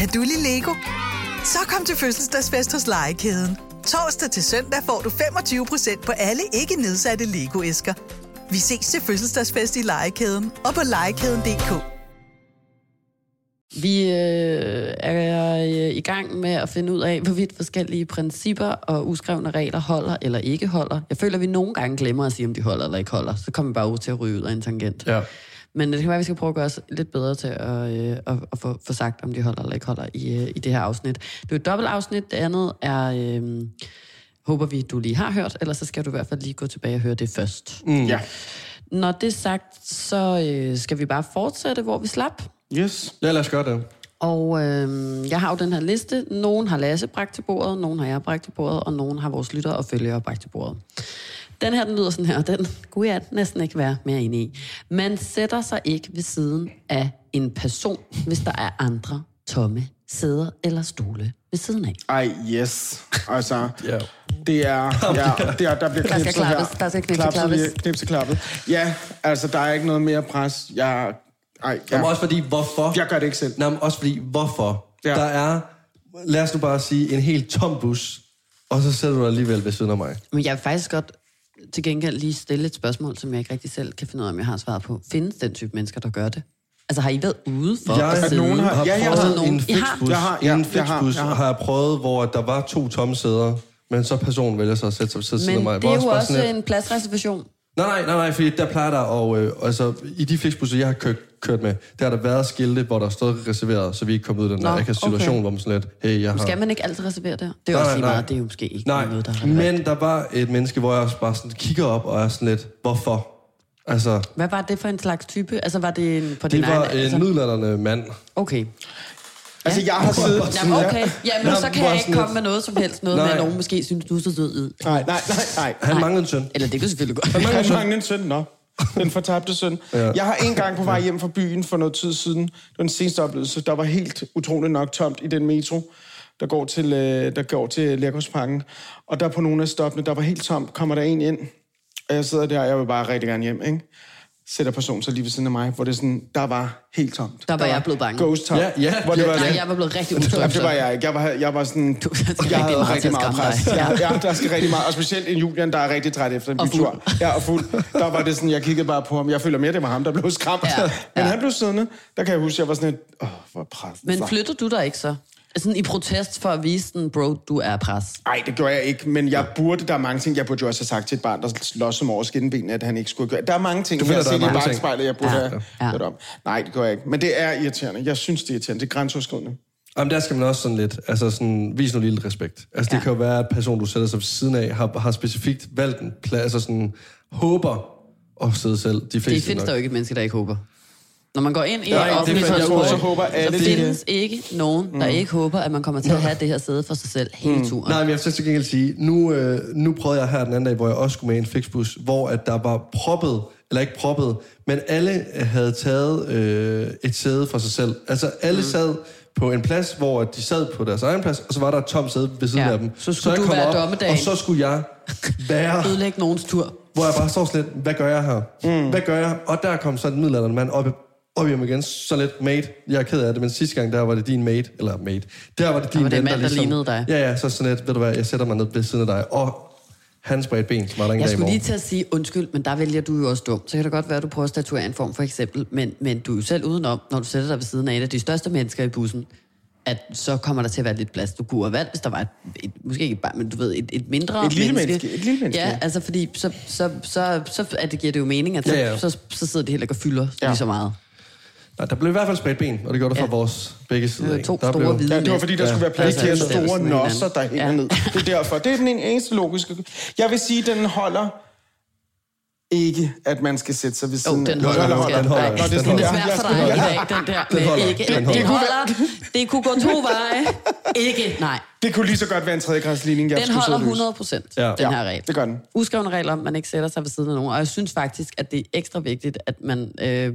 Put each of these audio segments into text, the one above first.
Kan du lide Lego? Så kom til fødselsdagsfest hos Legekæden. Torsdag til søndag får du 25% på alle ikke nedsatte Lego-æsker. Vi ses til fødselsdagsfest i Legekæden og på legekæden.dk. Vi øh, er øh, i gang med at finde ud af, hvorvidt forskellige principper og uskrevne regler holder eller ikke holder. Jeg føler, at vi nogle gange glemmer at sige, om de holder eller ikke holder. Så kommer vi bare ud til at ryge ud af en tangent. Ja. Men det kan være, at vi skal prøve at gøre os lidt bedre til at, øh, at, at få, få sagt, om de holder eller ikke holder i, øh, i det her afsnit. Det er et dobbelt afsnit. Det andet er, øh, håber vi, du lige har hørt, ellers så skal du i hvert fald lige gå tilbage og høre det først. Mm. Ja. Når det er sagt, så øh, skal vi bare fortsætte, hvor vi slap. Yes. Ja, lad os gøre det. Og øh, jeg har jo den her liste. Nogen har Lasse bragt til bordet, nogen har jeg bragt til bordet, og nogen har vores lyttere og følgere bragt til bordet. Den her, den lyder sådan her, og den kunne jeg næsten ikke være mere inde i. Man sætter sig ikke ved siden af en person, hvis der er andre tomme sæder eller stole ved siden af. Ej, yes. Altså, Ja. det er... Ja, det er der bliver Der skal knipset her. klappes, der skal knipse klappes. klappet. Ja, altså, der er ikke noget mere pres. Jeg... Ej, ja. Jamen også fordi, hvorfor? Jeg gør det ikke selv. Nej, men også fordi, hvorfor? Ja. Der er, lad os nu bare sige, en helt tom bus, og så sætter du dig alligevel ved siden af mig. Men jeg vil faktisk godt til gengæld lige stille et spørgsmål, som jeg ikke rigtig selv kan finde ud af, om jeg har svaret på. Findes den type mennesker, der gør det? Altså har I været ude for Jeg at sidde? nogen har- har Ja, jeg har nogen- en flixbus, Jeg har, ja, i en jeg har, flixbus jeg har. har jeg prøvet, hvor der var to tomme sæder, men så personen vælger så at sætte sig ved siden af Men mig. det Hvor er jo også sådan en pladsreservation. Nej, nej, nej, nej, fordi der plejer der, og øh, altså, i de flixbusser, jeg har kørt, kørt med, der har der været skilte, hvor der er stået reserveret, så vi ikke kommer ud i den Nå, der akavet situation, okay. hvor man sådan lidt, hey, jeg har... Skal man ikke altid reservere der? Det er Nej, også lige nej, meget, det er jo måske ikke Nej, noget, der er relevant. men der var et menneske, hvor jeg også bare sådan kigger op og er sådan lidt, hvorfor? Altså, Hvad var det for en slags type? Altså var det en på din det var egen... en altså, mand. Okay. Altså, jeg har siddet... Jamen, okay. Jamen, så kan jeg ikke komme lidt- med noget som helst. Noget med, Nej. at nogen måske synes, du er så sød ud. Nej, nej, nej, nej. Han Nej. manglede en søn. Eller det kan selvfølgelig godt Han mangler mangler en søn, nå. Den fortabte søn. Ja. Jeg har en gang på vej hjem fra byen for noget tid siden, det var den seneste oplevelse, der var helt utroligt nok tomt i den metro, der går til, øh, der går til Lærkosparken. Og der på nogle af stoppene, der var helt tomt, kommer der en ind, og jeg sidder der, og jeg vil bare rigtig gerne hjem, ikke? Sætter personen så lige ved siden af mig, hvor det sådan, der var helt tomt. Der var var jeg blevet bange. Ghost tomt. Ja, ja, hvor det var, Nej, sådan- jeg var blevet rigtig Jamen, utryg. det var jeg ikke. Jeg var, jeg var sådan... Du skal rigtig jeg havde meget rigtig meget pres. Ja, ja, der skal rigtig meget. Og specielt en Julian, der er rigtig træt efter en Og fuld. bytur. Ja, og fuld. Der var det sådan, jeg kiggede bare på ham. Jeg føler mere, det var ham, der blev skræmt. Ja, Men ja. han blev siddende. Der kan jeg huske, jeg var sådan et... Åh, hvor pres. Men flytter du dig ikke så? Sådan i protest for at vise den, bro, du er pres. Nej, det gjorde jeg ikke, men jeg burde, der er mange ting, jeg burde jo også have sagt til et barn, der slås som over skinbenene, at han ikke skulle gøre. Der er mange ting, Du jeg har finder, der set er i bagspejlet, jeg burde Ja, have ja. hørt om. Nej, det gør jeg ikke. Men det er irriterende. Jeg synes, det er irriterende. Det er grænseoverskridende. Jamen, der skal man også sådan lidt, altså sådan, vis nu lidt respekt. Altså, det Ja. kan jo være, at person, du sætter sig ved siden af, har, har specifikt valgt en plads, altså sådan, håber at sidde selv. De Det fleste findes nok. der jo ikke et menneske, der ikke håber. Når man går ind i Nej, det offentlig finder jeg transport, også. Så håber alle, så det findes ikke nogen, der ikke håber, at man kommer til at have det her sæde for sig selv hele turen. Nej, men jeg vil til gengæld sige, nu, øh, nu prøvede jeg her den anden dag, hvor jeg også skulle med i en flixbus, hvor at der var proppet, eller ikke proppet, men alle havde taget øh, et sæde for sig selv. Altså alle mm. sad på en plads, hvor de sad på deres egen plads, og så var der et tomt sæde ved siden Ja, af dem. så skulle jeg du være op, dommedagen. Og så skulle jeg være, Ødelægge nogens tur. hvor jeg bare står sådan lidt, hvad gør jeg her? Mm. Hvad gør jeg? Og der kom så en middelalderen mand op, op hjem igen, så lidt mate. Jeg er ked af det, men sidste gang, der var det din mate, eller mate. Der var det din var det ven, en mand, der lignede dig. Ja, ja, så sådan lidt, ved du hvad, jeg sætter mig ned ved siden af dig, og han spredte ben, som var der ingen Jeg skulle lige til at sige undskyld, men der vælger du jo også dumt. Så kan det godt være, at du prøver at statuere en form for eksempel, men, men du er jo selv udenom, når du sætter dig ved siden af et af de største mennesker i bussen, at så kommer der til at være lidt plads. Du kunne have valgt, hvis der var et, et måske ikke et barn, men du ved, et, et mindre Et lille menneske. menneske, et lille menneske. Ja, altså fordi så, så, så, så at det giver det jo mening, at så, Ja, ja. så, så sidder de heller ikke og fylder. Ja. lige så meget. Nej, der blev i hvert fald spredt ben, og det gjorde der fra Ja. vores begge sider. Det to der store hvide Ja, det var fordi, der skulle være plads Ja, til ja, ja. store nosser, der hænger Ja. ned. Det er derfor. Det er den eneste logiske. Jeg vil sige, den holder ikke, at man skal sætte sig ved siden den af- holder. den holder, den holder. Den det er holder. sådan Ja, svært jeg ja. den der Den holder. ikke. Den Den holder. holder. Det kunne gå to veje. Ikke, nej. Det kunne lige så godt være en tredjegradsligning, jeg Den skulle holder sidde og løse. 100 procent, Ja. den her regel. det gør den. Uskrevne regler, om man ikke sætter sig ved siden af nogen. Og jeg synes faktisk, at det er ekstra vigtigt, at man øh,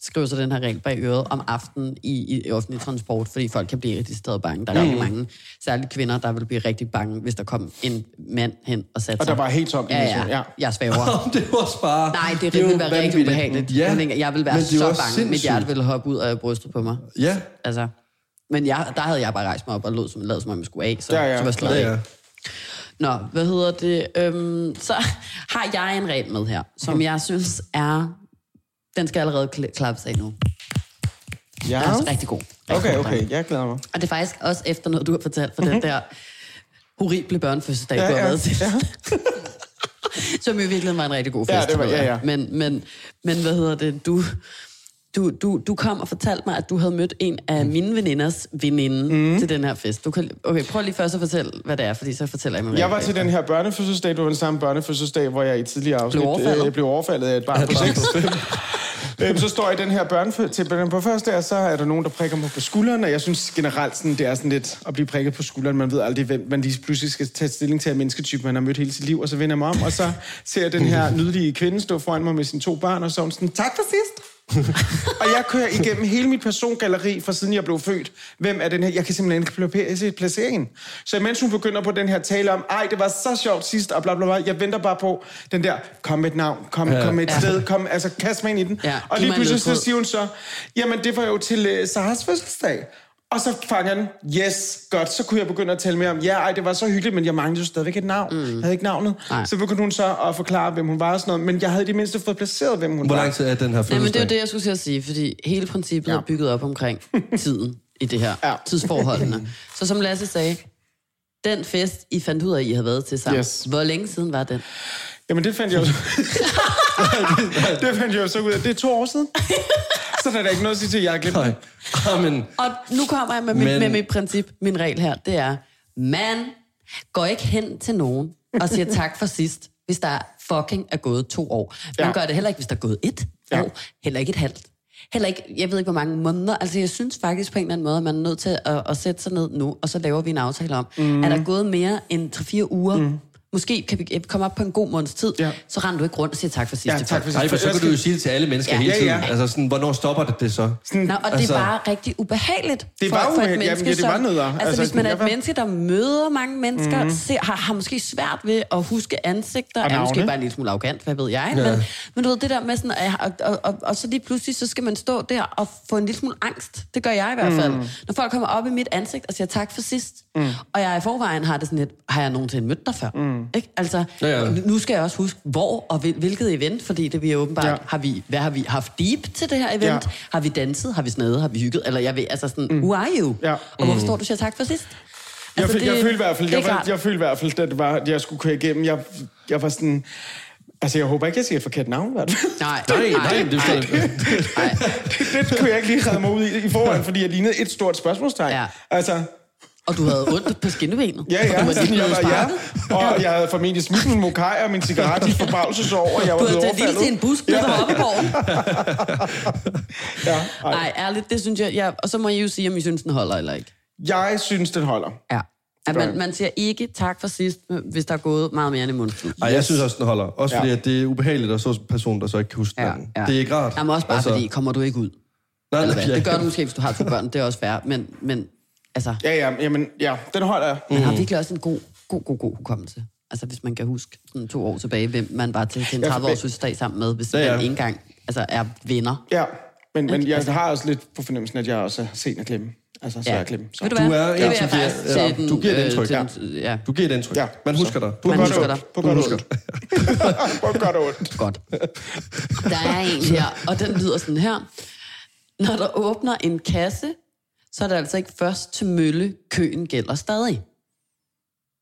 skriver sig den her regel bag øret om aftenen i, i offentlig transport, fordi folk kan blive rigtig stadig bange. Der er Mm. rigtig mange, særligt kvinder, der vil blive rigtig bange, hvis der kom en mand hen og satte Og sig. der var helt tomt i Ja, ja. ja. Jeg svæver. det var også bare... Nej, det, det ville være rigtig ubehageligt. Ja, Jeg, vil være så bange. Mit sindssygt. hjerte ville hoppe ud af brystet på mig. Ja, Altså, Men jeg, der havde jeg bare rejst mig op og lød som, lavet som om jeg skulle af, så, Ja, ja, så var jeg stadig Ja, ja. Nå, hvad hedder det? Øhm, så har jeg en regel med her, som jeg synes er... Den skal allerede kl- klappes af nu. Ja. Den er også rigtig god. Rigtig Okay, god, okay, jeg glæder mig. Og det er faktisk også efter noget, du har fortalt for den der horrible børnefødselsdag, Ja, du har ja, været til. ja. Som jo virkelig var en rigtig god Ja, fest. det var- ja, ja. Men, men, men hvad hedder det? Du, du, du, du kom og fortalte mig, at du havde mødt en af mine veninders veninde mm. til den her fest. Du kan, okay, prøv lige først at fortælle, hvad det er, fordi så fortæller jeg mig Jeg var til den her børnefødselsdag, det var den samme børnefødselsdag, hvor jeg i tidligere afsnit overfaldet. øh, blev overfaldet af et barn på 6. Øhm, så står jeg i den her børnefødselsdag til den på første, og så er der nogen, der prikker mig på skulderen, og jeg synes generelt, sådan, det er sådan lidt at blive prikket på skulderen. Man ved aldrig, hvem man lige pludselig skal tage stilling til af mennesketype, man har mødt hele sit liv, og så vender jeg mig om, og så ser jeg den her nydelige kvinde stå foran mig med sine to børn, og så hun sådan, tak for sidst. Og jeg kører igennem hele mit persongalleri fra siden jeg blev født. Hvem er den her? Jeg kan simpelthen ikke placere- en. Så imens hun begynder på den her tale om, ej, det var så sjovt sidst, og bla bla bla, jeg venter bare på den der, kom med et navn, kom, ja. kom med et Ja. sted, kom, altså kast mig ind i den. Ja, og lige pludselig så siger hun så, jamen det var jo til uh, Saras fødselsdag. Og så fanger den, yes, godt, så kunne jeg begynde at tale mere om, ja, ej, det var så hyggeligt, men jeg manglede jo stadigvæk et navn. Mm. Jeg havde ikke navnet. Nej. Så begyndte hun så at forklare, hvem hun var og sådan noget, men jeg havde i det mindste fået placeret, hvem hun Hvor var. lang tid er den her Nej, men det er fødselsdag? jo det, jeg skulle til at sige, fordi hele princippet Ja. er bygget op omkring tiden i det her, Ja. tidsforholdene. Så som Lasse sagde, den fest, I fandt ud af, I har været til sammen, Yes. hvor længe siden var den? Jamen, det fandt jeg jo det fandt jeg jo så ud af. Det er to år siden. Så der er der ikke noget at sige til, at jeg har glemt det. Amen. Og nu kommer jeg med, mit, Men- med mit princip, min regel her, det er, man går ikke hen til nogen og siger tak for sidst, hvis der fucking er gået to år. Man Ja. gør det heller ikke, hvis der er gået et Ja. år, heller ikke et halvt. Heller ikke, jeg ved ikke, hvor mange måneder. Altså, jeg synes faktisk på en eller anden måde, at man er nødt til at, at sætte sig ned nu, og så laver vi en aftale om, mm. er der gået mere end 3-4 uger, mm. Måske kan vi komme op på en god måneds tid, Ja. så render du ikke rundt og siger tak for sidst. Ja, tak for Nej, for så kan du jo sige det til alle mennesker Ja. hele Ja, tiden. ja. Altså sådan, hvornår stopper det det så? Nå, og Altså- det er bare rigtig ubehageligt. Det var for, for et menneske, Jamen, ja, det var nederen. Altså, Altså, hvis man er et var- menneske, der møder mange mennesker, mm. ser, har, har måske svært ved at huske ansigter, Og er måske bare en lille smule arrogant, hvad ved jeg. Ja. Men, men du ved, det der med sådan, at- og, og, og, og så lige pludselig, så skal man stå der og få en lille smule angst. Det gør jeg i hvert fald. Mm. Når folk kommer op i mit ansigt og siger tak for sidst, mm. og jeg i forvejen har det sådan lidt, har jeg nogensinde mødt dig før? Mm. Ikke? Altså, Ja, ja. nu skal jeg også huske, hvor og hvil- hvilket event, fordi det vi er åbenbart, Ja. har vi, hvad har vi haft deep til det her event? Ja. Har vi danset? Har vi snedet? Har vi hygget? Eller jeg ved, altså sådan, mm. who are you? Ja. Og hvorfor står du siger tak for sidst? Jeg, Altså, jeg, det- følte i hvert fald, det er jeg, var, klart. jeg følte i hvert fald, da det var, at jeg skulle køre igennem, jeg, jeg var sådan... Altså, jeg håber ikke, jeg siger et forkert navn, hvert fald. Nej, Nej, nej, det nej. det kunne jeg ikke lige redde mig ud i, i forvejen, fordi jeg lignede et stort spørgsmålstegn. Ja. Altså, Og du havde ondt på skinnebenet. ja, og ja, du var lige jeg var, ja. Og jeg havde formentlig smidt min mokai og min cigaret i forbavselsår, og jeg var Du blevet havde taget lige til en overfaldet. bus nede på Hoppeborg. Ja, ej. Nej, ærligt, det synes jeg, jeg... Og så må I jo sige, om I synes, den holder eller ikke. Jeg synes, den holder. Ja. At man, man siger ikke tak for sidst, hvis der er gået meget mere end en måned. Ej, jeg synes også, den holder. Også Ja. fordi, at det er ubehageligt at så en person, der så ikke kan huske Ja, den. ja. Det er ikke rart. Jamen også bare altså, fordi, kommer du ikke ud? nej, nej, ja. Det gør du måske, hvis du har to børn. Det er også fair. Men, men altså, Ja, ja, jamen, ja, den holder jeg. man har virkelig også en god, god, god, god hukommelse. Altså hvis man kan huske sådan to år tilbage, hvem man var til, til en Ja, for 30-års det- fødselsdag sammen med, hvis Ja, ja, man ikke engang altså, er venner. Ja, men, men jeg Altså- har også lidt på fornemmelsen, at jeg også er sen at glemme. Altså, så ja. jeg glemme. Så. Ved du Du er det en, som jeg giver- ja, den... du giver et øh, indtryk, ja. den- ja. Du giver et indtryk. Ja. Man husker dig. På Man husker og dig. På Man godt ondt. På godt ondt. Godt. Der er en her, og den lyder sådan her. Når der åbner en kasse, så er det altså ikke først til mølle. Køen gælder stadig.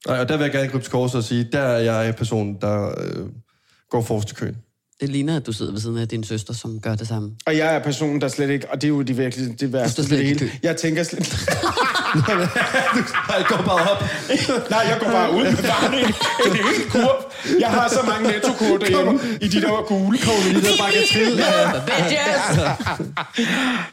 Nej, og der vil jeg gerne gribe til korset og sige, der er jeg personen, der øh, går forrest i køen. Det ligner, at du sidder ved siden af din søster, som gør det samme. Og jeg er personen, der slet ikke... Og det er jo det virkelig det værste det slet hele. Jeg tænker slet... Nej, går bare op. Nej, jeg går bare ud med bare en, en hel kurv. Jeg har så mange nettokurver derhjemme i de der gule. Kommer du lige der bare kan trille? Bitches!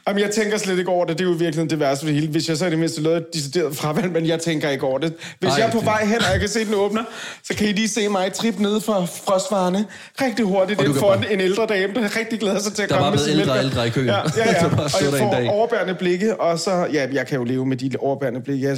Jamen, jeg tænker slet ikke over det. Det er jo virkelig det værste ved det hele. Hvis jeg så er det mindste noget decideret fravalg, men jeg tænker ikke over det. Hvis Nej, jeg er på det- vej hen, og jeg kan se, den åbner, så kan I lige se mig trippe ned fra frostvarerne rigtig hurtigt ind foran bare- en ældre dame, der rigtig glæder sig til at Der er komme med sin ældre mælk. ældre i køen. Ja, ja, ja. Og jeg får overbærende blikke, og så... Ja, jeg kan jo leve med de overbærende blikke. Jeg,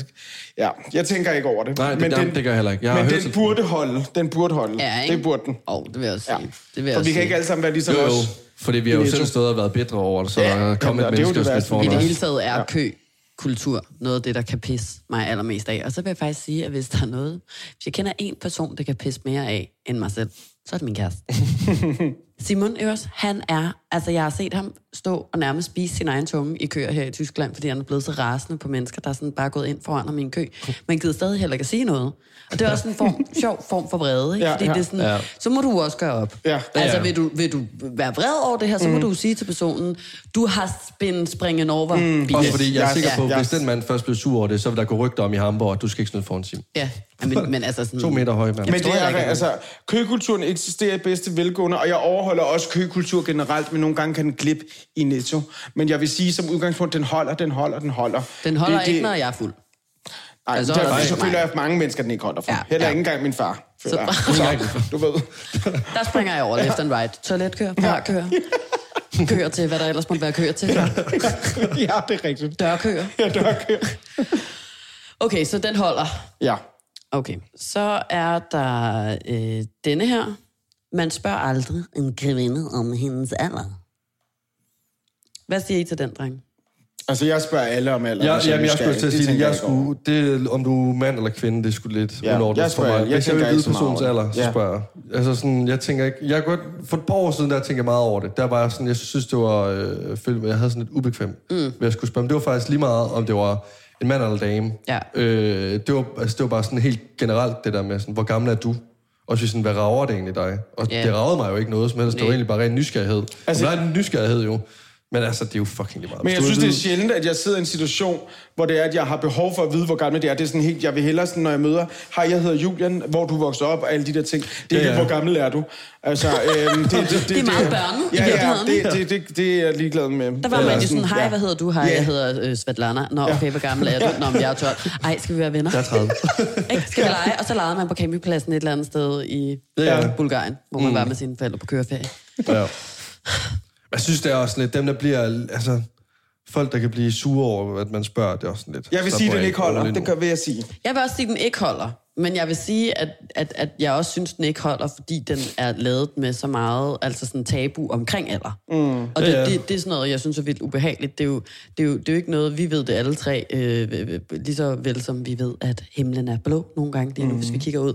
ja, jeg tænker ikke over det. Nej, det- men det- det gør jeg heller ikke. Jeg men den burde holde. Den burde holde. Ja, ikke? det burde den. Åh, oh, det vil jeg også sige. Ja. Det vil jeg For vi kan ikke alle sammen være ligesom Jo, jo. os. Fordi vi har jo selv stået og været bedre over det, så Ja, kom et menneske det og smidt foran I det hele taget er kø kultur noget af det, der kan pisse mig allermest af. Og så vil jeg faktisk sige, at hvis der er noget, hvis jeg kender en person, der kan pisse mere af end mig selv, så er det min kæreste. Simon Ørs, han er, altså jeg har set ham stå og nærmest spise sin egen tunge i køer her i Tyskland, fordi han er blevet så rasende på mennesker, der er sådan bare gået ind foran ham i en kø. Men gider stadig heller ikke at sige noget. Og det er også en form, sjov form for vrede, ikke? Ja, Fordi ja. det er sådan, Ja. så må du også gøre op. Ja. Altså vil du, vil du være vred over det her, så må du sige til personen, du har spin springen over. Mm. Også fordi jeg er sikker på, ja. hvis den mand først bliver sur over det, så vil der gå rygter om i Hamburg, at du skal ikke snyde foran Sim. Ja, Ja, men, men altså sådan... To meter høj mand. Men det er, altså, køkulturen eksisterer i bedste velgående, og jeg overholder også køkultur generelt, men nogle gange kan den glippe i netto. Men jeg vil sige, som udgangspunkt, den holder, den holder, den holder. Den holder det, ikke, det, når jeg er fuld. Nej, Altså, holder der, den så føler jeg, at mange mennesker, den ikke holder for. Ja, Ja, Heller ja. ikke engang min far. Føler jeg. Så- Så, du ved. Der springer jeg over left and right. Toiletkør, parkør. Kører til, hvad der ellers måtte være kører til. ja, det er rigtigt. Dørkører. Ja, der kører. Okay, så den holder. Ja. Okay, så er der øh, denne her. Man spørger aldrig en kvinde om hendes alder. Hvad siger I til den, dreng? Altså, jeg spørger alle om alder. Ja, jamen, jeg skulle til at sige det. Jeg skulle, det, om du er mand eller kvinde, det skulle lidt Ja, jeg for mig. jeg Hvis jeg vil vide over alder, så Ja. spørger jeg. Altså sådan, jeg tænker ikke... Jeg godt, for et par år siden, der tænker jeg meget over det. Der var jeg sådan, jeg synes, det var... Øh, jeg havde sådan lidt ubekvemt mm. ved at skulle spørge. Men det var faktisk lige meget, om det var en mand eller dame. Ja. Øh, det, var, altså, det var bare sådan helt generelt, det der med, sådan, hvor gammel er du? Og så sådan, hvad rager det egentlig dig? Og Ja. det ragede mig jo ikke noget som helst. Det var Nej. egentlig bare ren nysgerrighed. Altså- Altså, der er en nysgerrighed jo. Men altså, det er jo fucking lige meget. Men jeg synes, det er sjældent, at jeg sidder i en situation, hvor det er, at jeg har behov for at vide, hvor gammel det er. Det er sådan helt, jeg vil hellere sådan, når jeg møder, hej, jeg hedder Julian, hvor du voksede op, og alle de der ting. Det er Ja, ja, hvor gammel er du? Altså, øhm, det, det, det, Det er meget børnet, i ja, ja, det, det, det, det, er jeg ligeglad med. Der var man jo Eller sådan, hej, hvad hedder du? Hej, jeg hedder øh, Svetlana. Nå, okay, hvor gammel er du? Nå, men jeg er 12. Ej, skal vi være venner? Jeg er 30. Ikke? Skal vi lege? Og så legede man på campingpladsen et eller andet sted i Ja. ja. Bulgarien, hvor man var med sine forældre på køreferie. Ja. Jeg synes, det er også lidt, dem der bliver, altså, folk der kan blive sure over, at man spørger, det er også sådan lidt. Jeg vil sige, den ikke holder. Det kan, vil jeg sige. Jeg vil også sige, at den ikke holder. Men jeg vil sige, at, at, at jeg også synes, den ikke holder, fordi den er lavet med så meget altså sådan tabu omkring alder. Mm. Og det, Ja, ja. det, det er sådan noget, jeg synes er vildt ubehageligt. Det er jo, det er jo, det er jo ikke noget, vi ved det alle tre, øh, øh, øh, lige så vel som vi ved, at himlen er blå nogle gange, lige nu, mm. hvis vi kigger ud.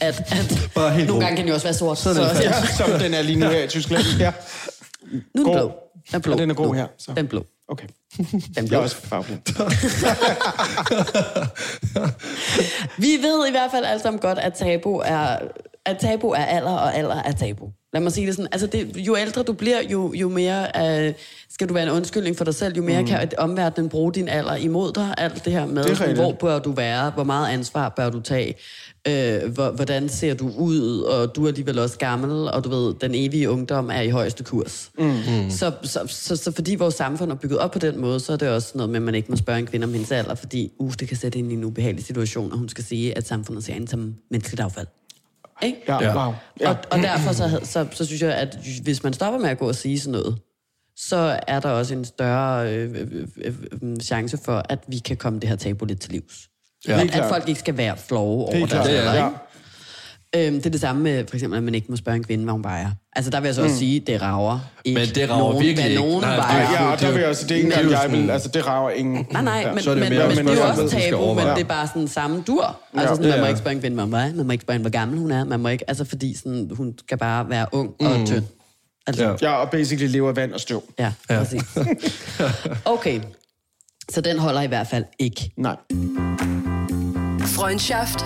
At, at Bare helt nogle gange kan den jo også være sort. Så, er det så, Ja, som den er lige nu her i Tyskland. Ja. Nu er den God. blå. Den er blå. Ja, den er god nu. her, så. Den er blå. Okay. Den er Jeg blå. er også farveblind. Vi ved i hvert fald alle sammen godt, at tabu er, at tabu er alder, og alder er tabu. Lad mig sige det sådan. Altså det, jo ældre du bliver, jo, jo mere uh, skal du være en undskyldning for dig selv, jo mere mm. kan omverdenen bruge din alder imod dig. Alt det her med, Det sådan, hvor bør du være, hvor meget ansvar bør du tage, øh, hvor, hvordan ser du ud, og du er alligevel også gammel, og du ved, den evige ungdom er i højeste kurs. Mm. Så, så, så, så fordi vores samfund er bygget op på den måde, så er det også noget med, at man ikke må spørge en kvinde om hendes alder, fordi uh, det kan sætte hende i en ubehagelig situation, og hun skal sige, at samfundet ser hende som menneskeligt affald. Ikke? Ja, Ja. wow. Ja. Og, og derfor så, så, så synes jeg, at hvis man stopper med at gå og sige sådan noget, så er der også en større øh, øh, øh, øh, chance for, at vi kan komme det her tabu lidt til livs. Ja. Ja. At, folk ikke skal være flove over deres klart. alder. Ja. ikke? Øhm, det er det samme med, for eksempel, at man ikke må spørge en kvinde, hvad hun vejer. Altså, der vil jeg så også sige, det rager ikke Men det rager nogen, virkelig ikke. nogen Nej, det er vejer. Ja, og der vil jeg også, det er ikke engang jeg vil, altså det rager ingen. Nej, nej, Ja. men, er jo men, det er jo også tabu, men det er bare sådan samme dur. Altså, sådan, Ja, man må ja. ikke spørge en kvinde, hvad hun vejer, man må ikke spørge hende, hvor gammel hun er, man må ikke, altså fordi sådan, hun skal bare være ung og Mm. tynd. Altså, Ja. Ja, og basically lever af vand og støv. Ja, ja. præcis. Okay, så den holder i hvert fald ikke. Nej. Freundschaft.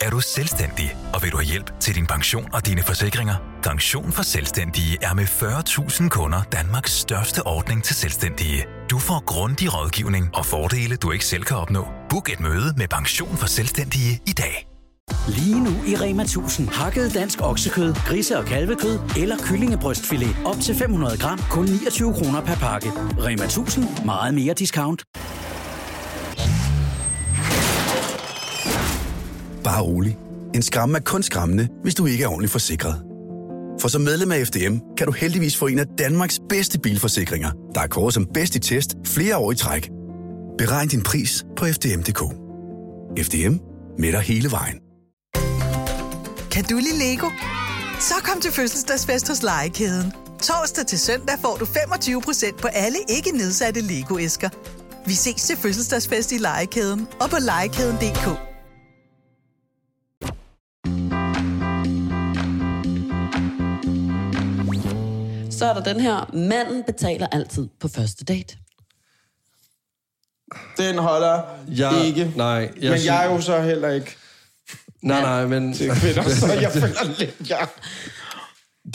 Er du selvstændig, og vil du have hjælp til din pension og dine forsikringer? Pension for Selvstændige er med 40.000 kunder Danmarks største ordning til selvstændige. Du får grundig rådgivning og fordele, du ikke selv kan opnå. Book et møde med Pension for Selvstændige i dag. Lige nu i Rema 1000. Hakket dansk oksekød, grise- og kalvekød eller kyllingebrystfilet op til 500 gram. Kun 29 kroner per pakke. Rema 1000. Meget mere discount. Bare rolig. En skræmme er kun skræmmende, hvis du ikke er ordentligt forsikret. For som medlem af FDM kan du heldigvis få en af Danmarks bedste bilforsikringer, der er kåret som bedst i test flere år i træk. Beregn din pris på FDM.dk. FDM med dig hele vejen. Kan du lide Lego? Så kom til fødselsdagsfest hos Legekæden. Torsdag til søndag får du 25% på alle ikke nedsatte Lego-æsker. Vi ses til fødselsdagsfest i Legekæden og på legekæden.dk. Så er der den her, manden betaler altid på første date. Den holder Jeg- ikke. nej, jeg men synes- jeg er jo så heller ikke Nej, nej, men til kvinder, så jeg føler lidt, ja.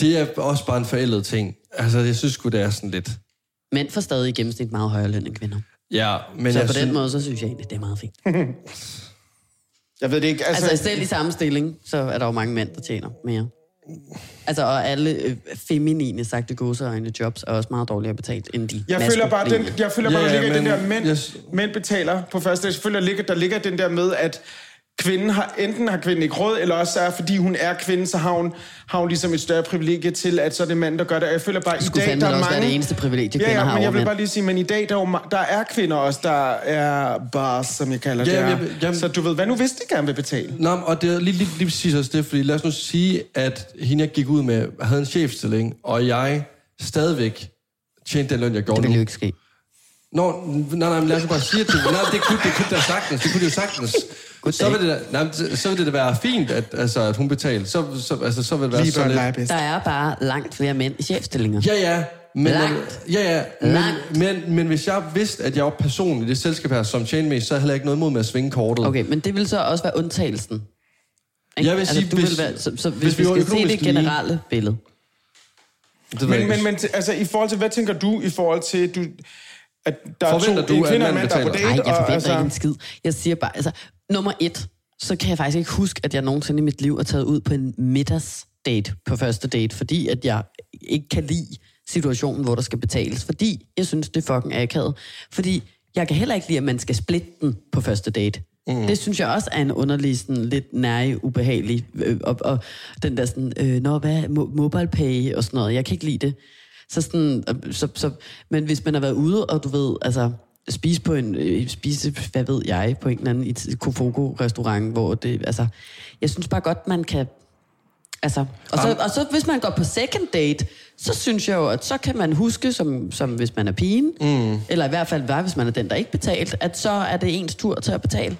det er også bare en forældet ting. Altså, jeg synes sgu, det er sådan lidt... Mænd får stadig i gennemsnit meget højere løn end kvinder. Ja, men Så jeg på den synes, måde, så synes jeg egentlig, det er meget fint. Jeg ved det ikke. Altså, Altså selv i samme stilling, så er der jo mange mænd, der tjener mere. Altså, og alle øh, feminine, sagte gåseøjne jobs er også meget dårligere betalt end de Jeg føler bare, den, jeg føler bare, Ja, der ja, ligger i den men der, mænd, jeg- mænd betaler på første dag. Selvfølgelig ligger, der ligger den der med, at kvinden har, enten har kvinden ikke råd, eller også er, fordi hun er kvinde, så har hun, har hun ligesom et større privilegie til, at så er det mand, der gør det. Og jeg føler bare, Det i dag, der er også mange... det eneste privilegie, Ja, ja, har men jeg over vil bare lige sige, men i dag, der er, der er kvinder også, der er bars, som jeg kalder det. Ja, er. jeg- jeg- så du ved, hvad nu hvis de gerne vil betale? Nå, og det er lige, lige, lige præcis også det, fordi lad os nu sige, at hende, jeg gik ud med, havde en chefstilling, og jeg stadigvæk tjente den løn, jeg gjorde Det vil nu. jo ikke ske. Nå, nej, nej, men lad os bare sige, at det, nej, det kunne det kunne da sagtens. Det kunne det jo sagtens. Så vil det, da, nej, så- vil det da være fint, at, altså, at hun betaler. Så, så, altså, så vil det være Lige sådan lidt... Der er bare langt flere mænd i chefstillinger. Ja, ja. Men, Langt. ja, ja. Men, Langt. men, men, hvis jeg vidste, at jeg var person i det selskab her, som tjener mest, så havde jeg heller ikke noget imod med at svinge kortet. Okay, men det vil så også være undtagelsen. Ikke? Jeg vil sige, du hvis- vil være, så, så hvis, hvis vi vi skal se det økonomisk lige- generelle billede. Det Men, men, men altså, i forhold til, hvad tænker du i forhold til, du, at der er to, Forventer du, en kvinde og en mand, der er på betaler? date? Nej, jeg og, forventer altså, ikke en skid. Jeg siger bare, altså, nummer et, så kan jeg faktisk ikke huske, at jeg nogensinde i mit liv er taget ud på en middagsdate på første date, fordi at jeg ikke kan lide situationen, hvor der skal betales, fordi jeg synes, det er fucking akavet. Fordi jeg kan heller ikke lide, at man skal splitte den på første date. Mm. Det synes jeg også er en underlig, sådan, lidt nære, ubehagelig, øh, og, og den der sådan, øh, nå, hvad, mo- mobile pay og sådan noget, jeg kan ikke lide det. Så sådan, øh, så, så, men hvis man har været ude, og du ved, altså, spise på en, øh, spise, hvad ved jeg, på en eller anden Kofogo-restaurant, hvor det, altså, jeg synes bare godt, man kan, altså, og så, og så hvis man går på second date, så synes jeg jo, at så kan man huske, som, som hvis man er pigen, mm. eller i hvert fald bare, hvis man er den, der ikke betalt, at så er det ens tur til at betale.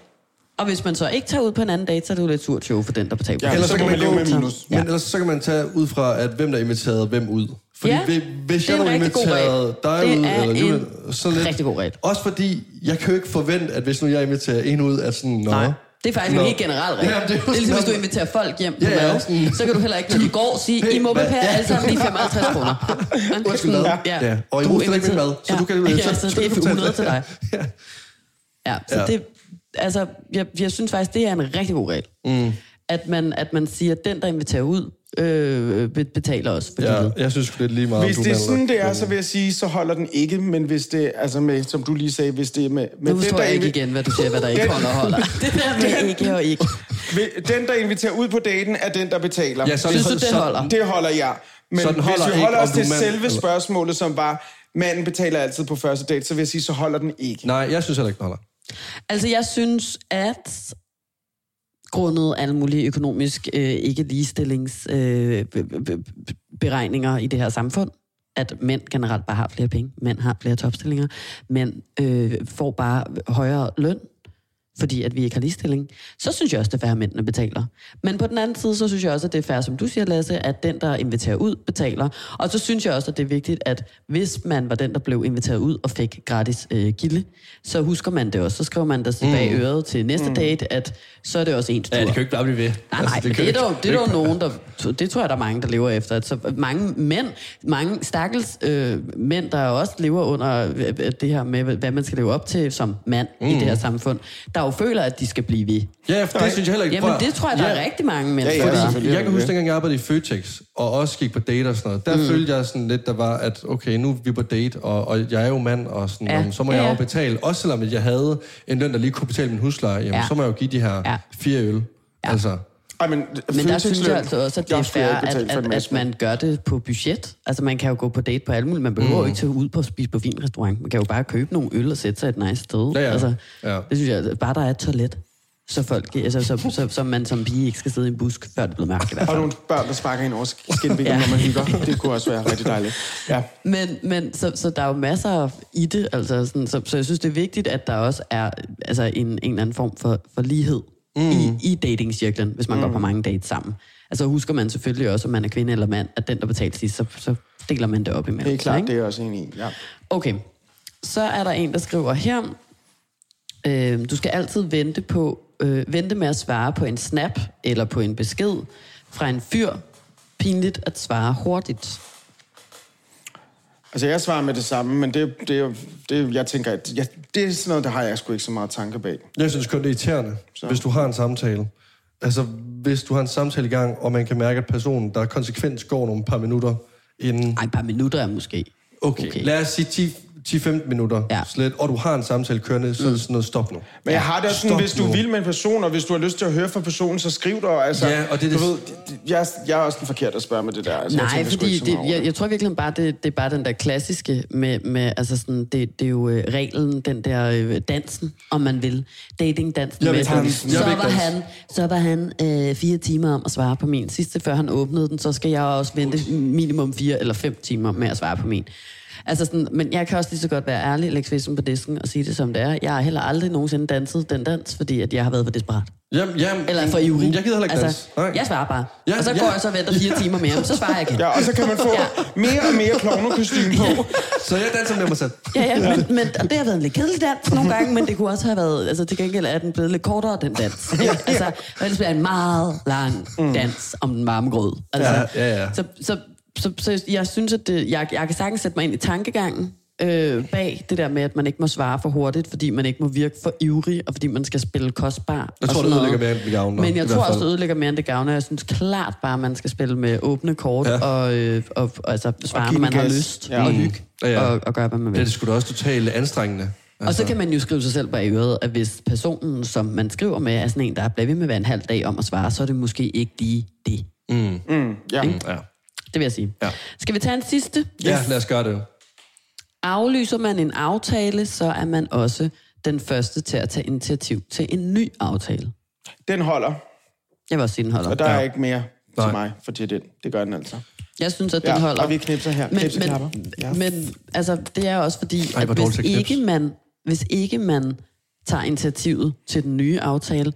Og hvis man så ikke tager ud på en anden date, så er det jo lidt surt show for den, der betaler. Ja, ellers så kan man leve med minus. Men ellers så kan man tage ud fra, at hvem der inviterede hvem ud. Fordi Ja, hvis- er jeg nu inviterede dig ud, Det er eller en Julian, så lidt, rigtig god regel. Også fordi, jeg kan jo ikke forvente, at hvis nu jeg inviterer en ud, at sådan, nå, Nej, det er faktisk nå. en helt generel regel. Ja, Ja, det det, er jo det ligesom, hvis du inviterer folk hjem på Ja, ja, mad, sådan- så kan du heller ikke, når de går, sige, I må Ja. alle sammen lige 55 kroner. Undskyld, mad. Ja. Og I slet ikke min mad, så du kan- ja, så- så, så det er tage 100 det. til dig. Ja. Ja, så Ja. ja. det, altså, jeg, jeg synes faktisk, det er en rigtig god regel. Mm. At, man, at man siger, at den, der inviterer ud, øh, be- betaler også for Ja, ja. jeg synes det er lige meget, Hvis det er sådan, det er, så vil jeg sige, så holder den ikke. Men hvis det, altså med, som du lige sagde, hvis det er med... med Nu forstår jeg ikke igen, hvad du siger, hvad der ikke Den- holder holder. Det der med ikke og ikke. Den, der inviterer ud på daten, er den, der betaler. Ja, så, Synes du, det holder? Det holder jeg. Men Så den hvis holder vi ikke, holder om os du til mand, selve eller- spørgsmålet, som var, manden betaler altid på første date, så vil jeg sige, så holder den ikke. Nej, jeg synes heller ikke, den holder. Altså, jeg synes, at grundet alle mulige økonomisk øh, ikke ligestillings øh, beregninger i det her samfund, at mænd generelt bare har flere penge, mænd har flere topstillinger, mænd øh, får bare højere løn, fordi at vi ikke har ligestilling, så synes jeg også, det er fair, at mændene betaler. Men på den anden side, så synes jeg også, at det er fair, som du siger, Lasse, at den, der inviterer ud, betaler. Og så synes jeg også, at det er vigtigt, at hvis man var den, der blev inviteret ud og fik gratis øh, gilde, så husker man det også. Så skriver man der mm. bag øret til næste date, at så er det også ens tur. Ja, det kan jo ikke bare blive ved. Nej, nej, altså, det, det, er ikke- det er ikke- nogen, der... Det tror jeg, der er mange, der lever efter. At så mange mænd, mange stakkels øh, mænd, der også lever under øh, det her med, hvad man skal leve op til som mand mm. i det her samfund, der jo føler, at de skal blive ved. Ja, for det synes jeg heller ikke. Jamen, det tror jeg, der er rigtig mange mænd, Ja, ja, selvfølgelig. Jeg kan huske, dengang jeg arbejdede i Føtex, og også gik på date og sådan noget, der mm. følte jeg sådan lidt, der var, at okay, nu er vi på date, og, og jeg er jo mand, og sådan, Ja. ja. så må Ja, jeg ja. jo betale. Også selvom jeg havde en løn, der lige kunne betale min husleje, jamen, Ja. ja. så må jeg jo give de her Ja. ja. fire øl. Ja. Altså, Ej, men, Men der synes jeg altså også, at det er fair, at, at, at man gør det på budget. Altså, man kan jo gå på date på alle mulige. Man behøver mm. jo ikke tage ud på at spise på fin restaurant. Man kan jo bare købe nogle øl og sætte sig et nice sted. Ja, ja. Altså, Ja. Det synes jeg, bare der er et toilet, så, folk, altså, så, så, så man som pige ikke skal sidde i en busk, før det er blevet mørkt i hvert Og fald. nogle børn, der sparker ind over skinbenet, ja. når man hygger. Det kunne også være rigtig dejligt. Ja. Men, men så, så der er jo masser i det, altså sådan, så, så jeg synes, det er vigtigt, at der også er altså en, en eller anden form for, for lighed mm. i, i datingcirklen, hvis man mm. går på mange dates sammen. Altså husker man selvfølgelig også, om man er kvinde eller mand, at den, der betaler sidst, så, så deler man det op imellem. Det er sig, klart, ikke? det er også enig i. Ja. Okay, så er der en, der skriver her, øh, du skal altid vente, på, øh, vente med at svare på en snap eller på en besked fra en fyr. Pinligt at svare hurtigt. Altså, jeg svarer med det samme, men det, det, det jeg tænker, at ja, det er sådan noget, der har jeg sgu ikke så meget tanke bag. Jeg synes kun, det er irriterende, så. hvis du har en samtale. Altså, hvis du har en samtale i gang, og man kan mærke, at personen, der konsekvent går nogle par minutter inden... Ej, et par minutter er måske. Okay, okay. lad os sige 10 10-15 minutter Ja. slet, og du har en samtale kørende, så er det sådan noget, stop nu. Men jeg har det også sådan, Stop hvis du nu. vil med en person, og hvis du har lyst til at høre fra personen, så skriv dig. Altså, Ja, og det er du det- ved, jeg, jeg er også den forkerte at spørge med det der. Altså, jeg Nej, tænker sgu fordi det, jeg, jeg tror virkelig bare, det, det er bare den der klassiske med, med altså sådan, det, det er jo øh, reglen, den der øh, dansen, om man vil. Datingdansen. Jeg vil med danse. Jeg så, var han, så var han øh, fire timer om at svare på min sidste, før han åbnede den, så skal jeg også vente minimum fire eller fem timer med at svare på min. Altså sådan, men jeg kan også lige så godt være ærlig, lægge svisen på disken og sige det som det er. Jeg har heller aldrig nogensinde danset den dans, fordi at jeg har været for desperat. Jamen, jamen, Eller for ivrig. Jeg gider heller ikke altså, danse. Nej. Jeg svarer bare. Ja, og så ja. går jeg så og venter fire timer mere, så svarer jeg igen. Ja, og så kan man få Ja. mere og mere klovnekostyme på. Så jeg danser med mig selv. Ja, ja, men, men og det har været en lidt kedelig dans nogle gange, men det kunne også have været, altså til gengæld er den blevet lidt kortere, den dans. Ja, altså, og ellers bliver en meget lang dans om den varme grød. Altså, Ja, ja, ja. Så, så, så, så jeg synes, at det, jeg, jeg kan sagtens sætte mig ind i tankegangen, øh, bag det der med, at man ikke må svare for hurtigt, fordi man ikke må virke for ivrig, og fordi man skal spille kostbar. Jeg og tror, det ødelægger mere, end det gavner, Men jeg tror også, det ødelægger mere, end det gavner. Jeg synes klart bare, at man skal spille med åbne kort, Ja. og, øh, og, og altså, svare, når man har gas. lyst, Ja. og hygge, Ja, ja. Og, og gøre, hvad man vil. Det er det sgu da også totalt anstrengende. Og så kan man jo skrive sig selv bag øret, at hvis personen, som man skriver med, er sådan en, der bliver ved med at være en halv dag om at svare, så er det måske ikke lige det. Mm, ja. Ja. Det vil jeg sige. Ja. Skal vi tage en sidste? ja, lad os gøre det. Aflyser man en aftale, så er man også den første til at tage initiativ til en ny aftale. Den holder, Jeg vil også sige, den holder. og der er Ja. ikke mere Nej. til mig, for det, den. det gør den altså. Jeg synes, at den Ja, holder. og vi knipser her. Men, Knipseklapper. men, Ja. men altså, det er også fordi, Ej, at hvis til ikke, man, hvis ikke man tager initiativet til den nye aftale,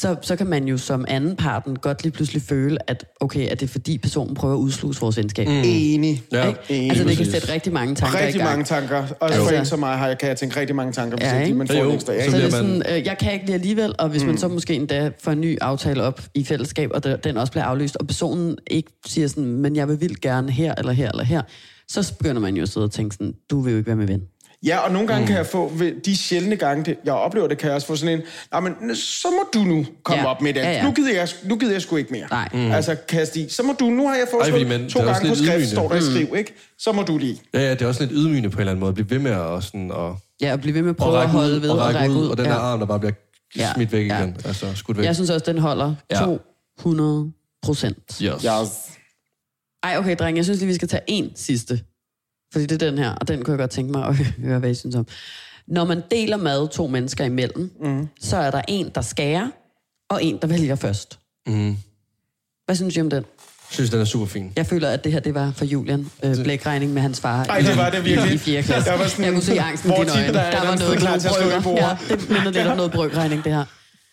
så, så kan man jo som anden parten godt lige pludselig føle, at okay, er det fordi personen prøver at udsluse vores venskab? Mm. Enig. Ja. Ikke? Enig. Altså, det kan sætte rigtig mange tanker i Rigtig gang. mange tanker. Også Jo. for en som mig har jeg, kan jeg tænke rigtig mange tanker, hvis Ja, ikke man får Jo, en ekstra. så Ja, Så det er sådan, øh, jeg kan ikke lide alligevel, og hvis mm. man så måske endda får en ny aftale op i fællesskab, og der- den også bliver aflyst, og personen ikke siger sådan, men jeg vil vildt gerne her, eller her, eller her, så begynder man jo at sidde og tænke sådan, du vil jo ikke være med ven. Ja, og nogle gange mm. kan jeg få, ved de sjældne gange, det, jeg oplever det, kan jeg også få sådan en, nej, men så må du nu komme Ja. op med det. Ja, ja. Nu, gider jeg, nu gider jeg sgu ikke mere. Nej. Mm. Altså, kast i. Så må du, nu har jeg fordi fået man- to gange på lidt skrift, ydmygende. står der i skriv, ikke? Så må du lige. Ja, ja, det er også lidt ydmygende på en eller anden måde, at blive ved med at, og sådan, og, Ja, og blive ved med at prøve at række holde ud, ved og række ud, og den ja. der arm, der bare bliver Ja. smidt væk Ja. igen. Altså, skudt væk. Jeg synes også, den holder Ja. 200 procent. Yes. Ja, Ej, okay, dreng, jeg synes lige, vi skal tage en sidste. Fordi det er den her, og den kunne jeg godt tænke mig at høre, hvad I synes om. Når man deler mad to mennesker imellem, mm. så er der en, der skærer, og en, der vælger først. Mm. Hvad synes I om den? Jeg synes, den er super fin. Jeg føler, at det her det var for Julian. Øh, blækregning med hans far. Ej, det var det virkelig. I 4. klasse. Jeg var sådan, jeg kunne se angsten i dine øjne. der er Der var noget klar til at slå i brygger. bordet. Ja, det minder lidt om noget brygregning, det her.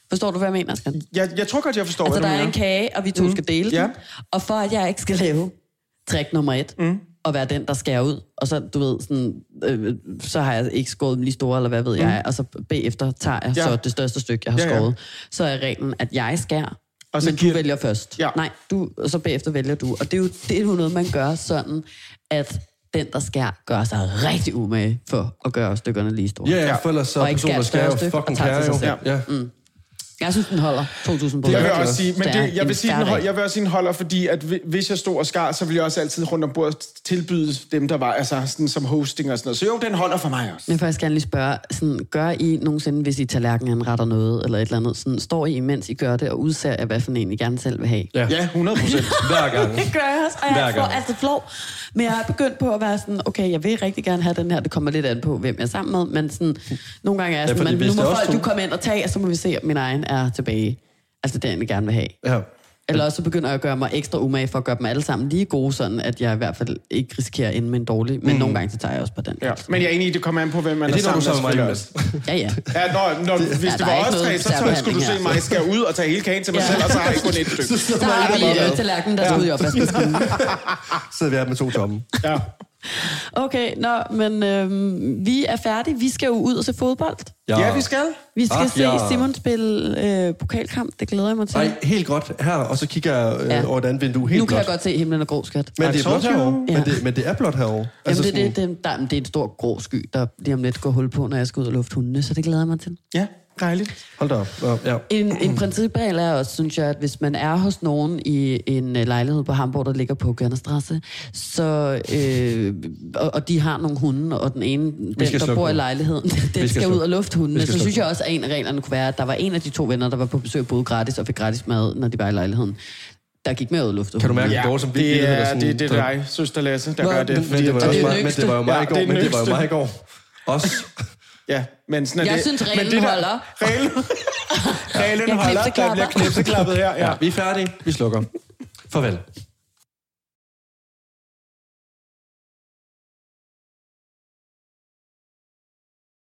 Forstår du, hvad jeg mener, Askan? jeg, jeg tror godt, jeg forstår, Altså, hvad der du er en mener. kage, og vi to mm. skal dele Ja. den. Og for at jeg ikke skal lave trick nummer et, mm. Og være den, der skærer ud, og så, du ved, sådan, øh, så har jeg ikke skåret dem lige store, eller hvad ved mm. jeg, og så bagefter tager jeg Ja. ja. så det største stykke, jeg har Ja, ja. skåret. Så er reglen, at jeg skærer, Og så men giver- du vælger først. Ja. Nej, du, og så bagefter vælger du. Og det er jo, det er jo noget, man gør sådan, at den, der skærer, gør sig rigtig umage for at gøre stykkerne lige store. Ja, ja, for ellers så Og er personen, der skærer jo fucking kære jo. selv. Ja. Mm. Jeg synes, den holder 2.000 på. Det jeg vil også sige, men Det jeg vil sige, den hverdag. hold, jeg vil også sige, den holder, fordi at hvi- hvis jeg stod og skar, så ville jeg også altid rundt om bordet tilbyde dem, der var altså, sådan, som hosting og sådan noget. Så jo, den holder for mig også. Jeg vil faktisk gerne lige spørge, sådan, gør I nogensinde, hvis I tallerkenen retter noget, eller et eller andet, sådan, står I, mens I gør det, og udser jer, hvad for en I gerne selv vil have? Ja. Ja, 100 procent. Hver gang. Det gør jeg også, og jeg får altså flov. Men jeg er begyndt på at være sådan, okay, jeg vil rigtig gerne have den her, det kommer lidt an på, hvem jeg er sammen med, men sådan, nogle gange er jeg Ja, sådan, men hvis nu det må folk jo komme ind og tage, og så må vi se min egen. Design er tilbage. Altså det, jeg egentlig gerne vil have. Ja. Eller også så begynder jeg at gøre mig ekstra umage for at gøre dem alle sammen lige gode, sådan at jeg i hvert fald ikke risikerer at ende med en dårlig. Men mm. nogle gange så tager jeg også på den. Ja. Men jeg er enig i, det kommer an på, hvem man Ja, er, det er, sammen med. Ja, ja. Ja, når, når, hvis Ja, det var os tre, så, så skulle du se mig skære ud og tage hele kagen til mig Ja. selv, og så har jeg kun et stykke. Så har vi øh, tallerkenen, der skal ud i opvaskemaskinen. Så sidder vi her med to tomme. Ja. Okay, nå, men øhm, vi er færdige. Vi skal jo ud og se fodbold. ja, vi skal. Vi skal Ah, se ja. Simon spille øh, pokalkamp. Det glæder jeg mig til. Nej, helt godt her, og så kigger jeg øh, Ja. over et andet vindue. Helt nu kan blåt. jeg godt se, himlen er grå, skat. Men det er blot herovre. Ja. Men, det, men det er blot herovre. Altså Jamen, det, sådan- det, det, der, det er en stor grå sky, der lige om lidt går hul på, når jeg skal ud og lufte hundene, så det glæder jeg mig til. Ja, dejligt. Hold da op. Ja, ja. En, en principregel er også, synes jeg, at hvis man er hos nogen i en øh, lejlighed på Hamburg, der ligger på Gørnestrasse, så, øh, og, og de har nogle hunde, og den ene, den, der bor i lejligheden, den skal, skal ud og lufte hundene, skal så synes jeg også, at en af reglerne kunne være, at der var en af de to venner, der var på besøg både gratis og fik gratis mad, når de var i lejligheden, der gik med ud og lufte Kan du mærke, at dårligt som det er, sådan, det, det er dig, søster Lasse, der gør det. Men, men, det var Og også det mig, men det var jo mig Ja, i går. det Men det var jo mig i går. Også. Ja, men sådan er Jeg det. synes, Men det der- holder. Reglen, reglen Jeg holder. Der bliver knipseklappet her. Ja. Ja, vi er færdige. Vi slukker. Farvel.